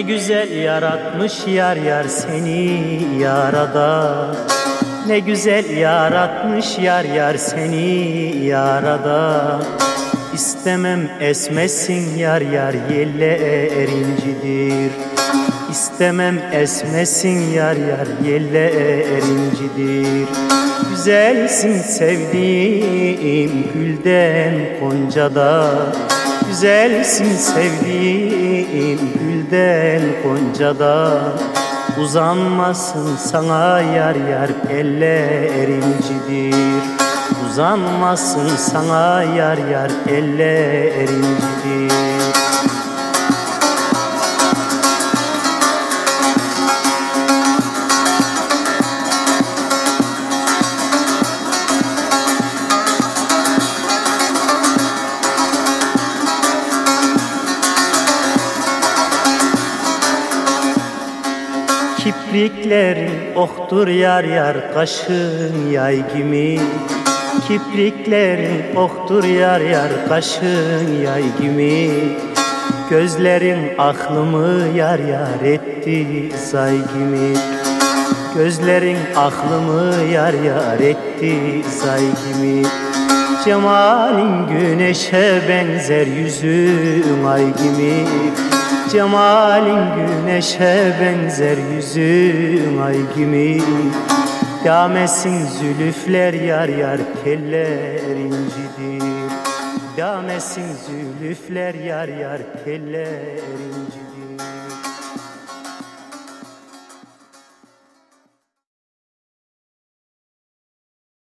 güzel yaratmış yar yar seni yarada Ne güzel yaratmış yar yar seni yarada İstemem esmesin yar yar yelle erincidir. İstemem esmesin yar yar yelle erincidir. Güzelsin sevdiğim gülden goncada Güzelsin sevdiğim gülden goncada Uzanmasın sana yar yar ellerincidir Uzanmasın sana yar yar ellerincidir Kipriklerin oktur yar yar kaşın yay gibi. Kipriklerin oktur yar yar kaşın yay gibi. Gözlerin aklımı yar yar etti say gibi. Gözlerin aklımı yar yar etti say gibi. Cemalin güneşe benzer yüzün ay gibi Cemalin güneşe benzer yüzün ay gibi. Damesin zülüfler yar yar keller incidir. Damesin zülüfler yar yar keller incidir